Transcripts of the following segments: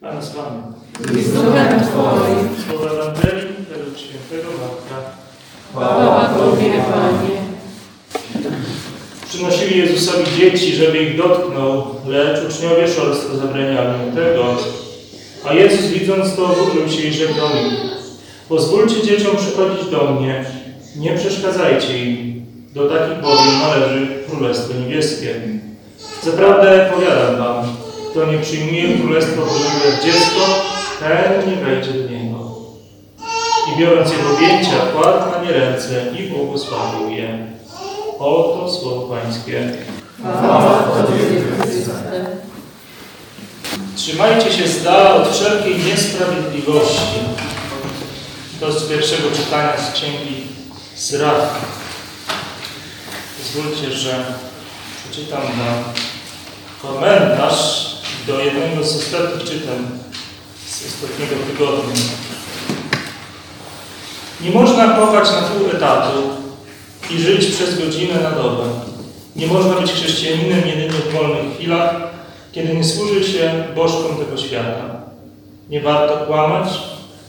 Pan z Wami. I z duchem Twoim. Słowa Ewangelii według świętego Marka. Chwała Tobie, Panie. Przynosili Jezusowi dzieci, żeby ich dotknął, lecz uczniowie szorstko zabraniali tego. A Jezus widząc to, oburzył się i rzekł do nich. Pozwólcie dzieciom przychodzić do mnie, nie przeszkadzajcie im. Do takich bowiem należy Królestwo Niebieskie. Zaprawdę powiadam wam, kto nie przyjmuje Królestwa Bożego jak dziecko, ten nie wejdzie do niego. I biorąc je w objęcia, kładł na nie ręce i błogosławił je. Oto słowo Pańskie. Chwała. Trzymajcie się z dala od wszelkiej niesprawiedliwości. To z pierwszego czytania z Księgi Syrach. Pozwólcie, że przeczytam Wam komentarz do jednego z ostatnich czytań z ostatniego tygodnia. Nie można kochać na pół etatu i żyć przez godzinę na dobę. Nie można być chrześcijaninem jedynie w wolnych chwilach, kiedy nie służy się bożkom tego świata. Nie warto kłamać,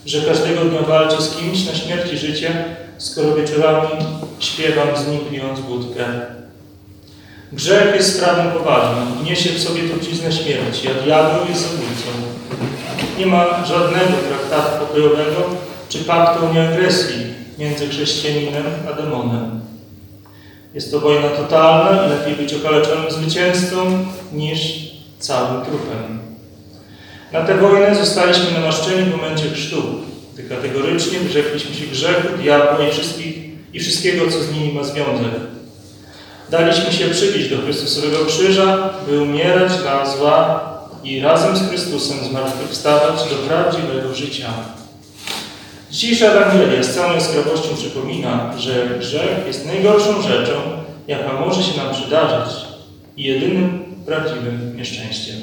że każdego dnia walczę z kimś na śmierć i życie, skoro wieczorami śpiewam z nim pijąc wódkę. Grzech jest sprawą poważną niesie w sobie truciznę śmierci, a diabeł jest zabójcą. Nie ma żadnego traktatu pokojowego czy paktu o nieagresji między chrześcijaninem a demonem. Jest to wojna totalna i lepiej być okaleczonym zwycięzcą niż całym trupem. Na tę wojnę zostaliśmy namaszczeni w momencie chrztu, gdy kategorycznie wyrzekliśmy się grzechu, diabła i, i wszystkiego, co z nimi ma związek. Daliśmy się przybić do Chrystusowego krzyża, by umierać dla zła i razem z Chrystusem zmartwychwstawać do prawdziwego życia. Dzisiejsza Ewangelia z całą jaskrawością przypomina, że grzech jest najgorszą rzeczą, jaka może się nam przydarzyć i jedynym prawdziwym nieszczęściem.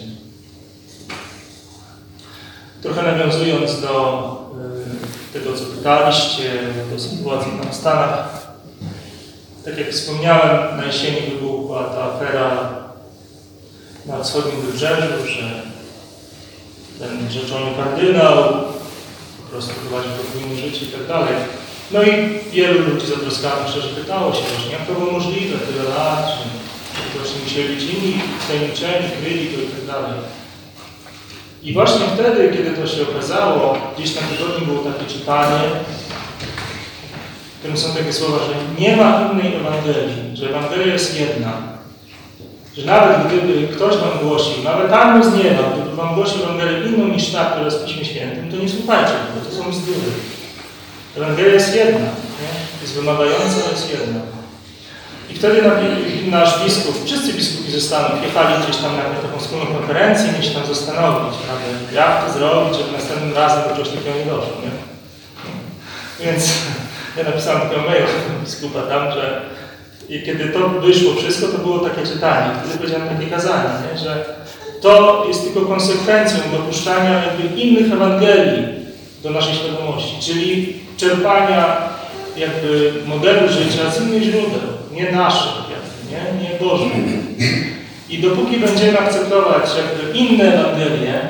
Trochę nawiązując do y, tego, co pytaliście, do sytuacji w Stanach, tak jak wspomniałem, na jesieni wybuchła ta afera na wschodnim wybrzeżu, że ten rzeczony kardynał po prostu prowadził podwójne życie i tak dalej. No i wielu ludzi zatroskanych szczerze pytało się właśnie, jak to było możliwe tyle lat, to właśnie musieli być inni tajemniczeni, kryli to i tak dalej. I właśnie wtedy, kiedy to się okazało, gdzieś na tygodniu było takie czytanie, którym są takie słowa, że nie ma innej Ewangelii, że Ewangelia jest jedna. Że nawet gdyby ktoś wam głosił, nawet tam z nieba, gdyby wam głosił Ewangelię inną niż ta, która jest w Piśmie Świętym, to nie słuchajcie, bo to są bzdury. Ewangelia jest jedna, nie? jest wymagająca, ale jest jedna. I wtedy nasz biskup, wszyscy biskupi ze Stanów jechali gdzieś tam na taką wspólną konferencję, się tam zastanowić, jak to zrobić, żeby następnym razem do czegoś takiego nie doszło. Nie? Więc ja napisałem takiego maila biskupa tam, że i kiedy to wyszło wszystko, to było takie czytanie. Wtedy powiedziałem takie kazanie, nie? że to jest tylko konsekwencją dopuszczania jakby innych Ewangelii do naszej świadomości, czyli czerpania jakby modelu życia z innych źródeł, nie naszych, nie, nie Bożych. I dopóki będziemy akceptować jakby inne Ewangelie,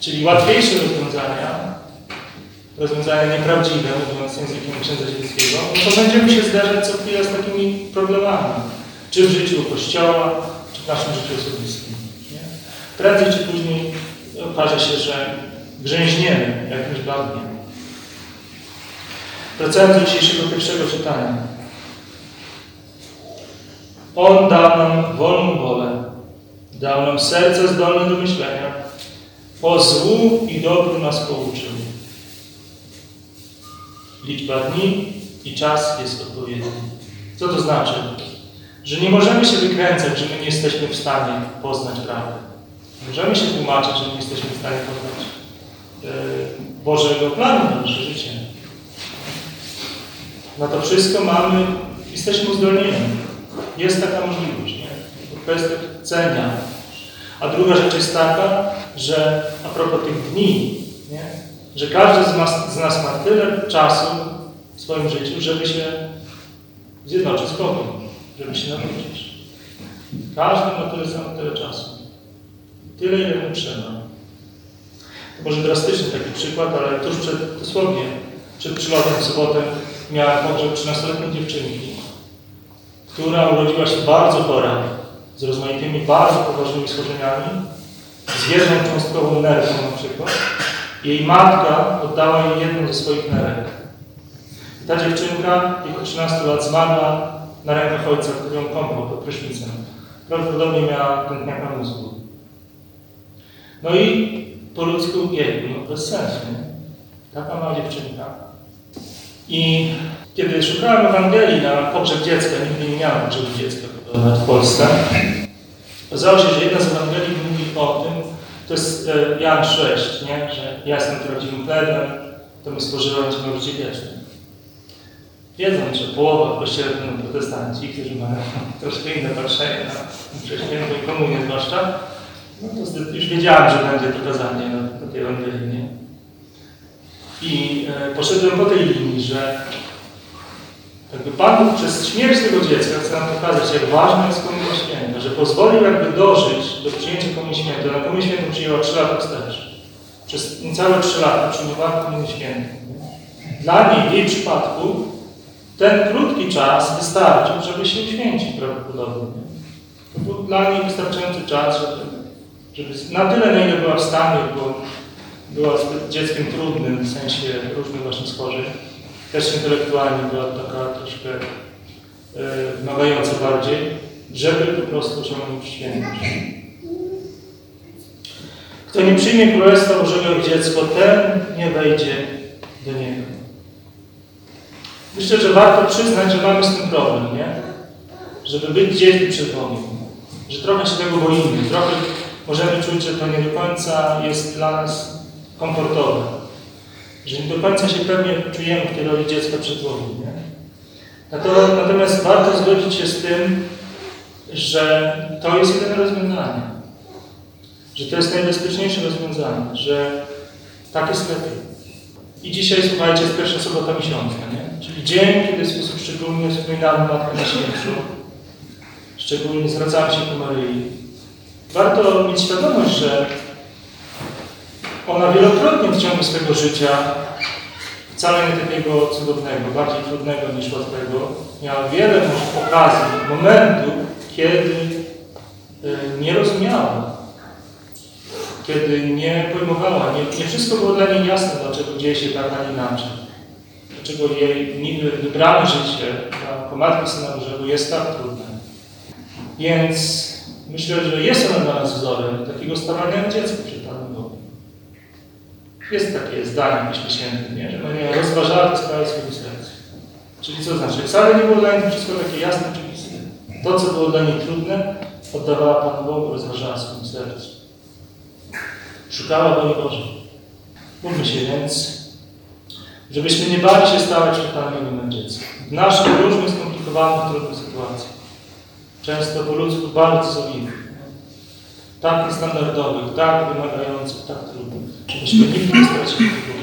czyli łatwiejsze rozwiązania, rozwiązania nieprawdziwe, mówiąc językiem księdza ziemskiego, no to będziemy się zdarzać co chwilę z takimi problemami. Czy w życiu Kościoła, czy w naszym życiu osobistym. Nie? Prędzej czy później okaże się, że grzęźniemy w jakimś bagnie. Wracając do dzisiejszego pierwszego czytania. On dał nam wolną wolę, dał nam serce zdolne do myślenia, po złu i dobru nas pouczył. Liczba dni i czas jest odpowiedni. Co to znaczy? Że nie możemy się wykręcać, że my nie jesteśmy w stanie poznać prawdy. Możemy się tłumaczyć, że nie jesteśmy w stanie poznać e, Bożego planu na nasze życie. Na to wszystko mamy, jesteśmy uzdolnieni. Jest taka możliwość, nie? Kwestia cenia. A druga rzecz jest taka, że a propos tych dni? Że każdy z nas, z nas ma tyle czasu w swoim życiu, żeby się zjednoczyć z Bogiem, żeby się nawrócić. Każdy ma tyle samo tyle czasu. Tyle, ile mu trzeba. może drastyczny taki przykład, ale tuż przed, dosłownie przed przylotem w sobotę miałem pogrzeb 13-letniej dziewczynki, która urodziła się bardzo chora, z rozmaitymi, bardzo poważnymi schorzeniami, z jedną cząstkową nerką na przykład. Jej matka oddała jej jedną ze swoich nerek. Ta dziewczynka wieku 13 lat zmarła na rękach ojca, który ją kąpał pod prysznicem. Prawdopodobnie miała tętniaka mózgu. No i po ludzku, jej, no bez sensu, nie? Taka mała dziewczynka. I kiedy szukałem Ewangelii na pogrzeb dziecka, nigdy nie miałem pogrzebu dziecka w Polsce, okazało się, że jedna z Ewangelii mówi o tym, to jest e, Jan 6, nie? że ja jestem prawdziwym chlebem, to my spożywamy na życie wieczne. Wiedzą, że połowa w kościele protestanci, którzy mają troszkę inne patrzenie na przeświętą komunię zwłaszcza, no to już wiedziałem, że będzie to kazanie na, na tej Ewangelii? I e, poszedłem po tej linii, że jakby Pan przez śmierć tego dziecka chce nam pokazać, jak ważna jest że pozwolił jakby dożyć do przyjęcia Komunii Świętej. Na Komunię Świętą przyjęła 3 lata wstecz. Przez niecałe 3 lata przyjmowała Komunię Świętą. Dla niej, w jej przypadku, ten krótki czas wystarczył, żeby się uświęcić prawdopodobnie. To był dla niej wystarczający czas, żeby, żeby na tyle, na ile była w stanie, bo była dzieckiem trudnym w sensie różnych właśnie schorzeń. Też intelektualnie była taka troszkę e, wymagająca bardziej, żeby po prostu osiągnąć świętość. Kto nie przyjmie Królestwa Bożego jak dziecko, ten nie wejdzie do niego. Myślę, że warto przyznać, że mamy z tym problem, nie? Żeby być dziećmi przed Bogiem. Że trochę się tego boimy, trochę możemy czuć, że to nie do końca jest dla nas komfortowe. Że nie do końca się pewnie czujemy w tej roli dziecka przed Bogiem, nie? Nato- Natomiast warto zgodzić się z tym, że to jest jedyne rozwiązanie. Że to jest najbezpieczniejsze rozwiązanie, że tak jest lepiej. I dzisiaj, słuchajcie, jest pierwsza sobota miesiąca, nie? Czyli dzień, kiedy w sposób szczególny wspominamy Matkę Najświętszą. Szczególnie zwracamy się ku Maryi. Warto mieć świadomość, że ona wielokrotnie w ciągu swojego życia, wcale nie takiego cudownego, bardziej trudnego niż łatwego, miała wiele okazji, momentów, kiedy y, nie rozumiała, kiedy nie pojmowała, nie, nie wszystko było dla niej jasne, dlaczego dzieje się tak, a inaczej. Dlaczego jej wybrane życie jako Matki Syna Bożego jest tak trudne. Więc myślę, że jest ona dla nas wzorem takiego stawania jak dziecko przed Panem Bogiem. Jest takie zdanie Piśmie Świętym, nie? że Maria rozważała te sprawy swojego. Czyli co znaczy? Wcale nie było dla niej wszystko takie jasne, oczywiste. To, co było dla niej trudne, oddawała Panu Bogu, rozważała swoim sercu. Szukała woli Bożej. Módlmy się więc, żebyśmy nie bali się stawać Bogiem na dziecko. W naszych różnych skomplikowanych, trudnych sytuacjach. Często po ludzku bardzo zawinnych. Tak niestandardowych, tak wymagających, tak trudnych. Żebyśmy nigdy nie stracili tego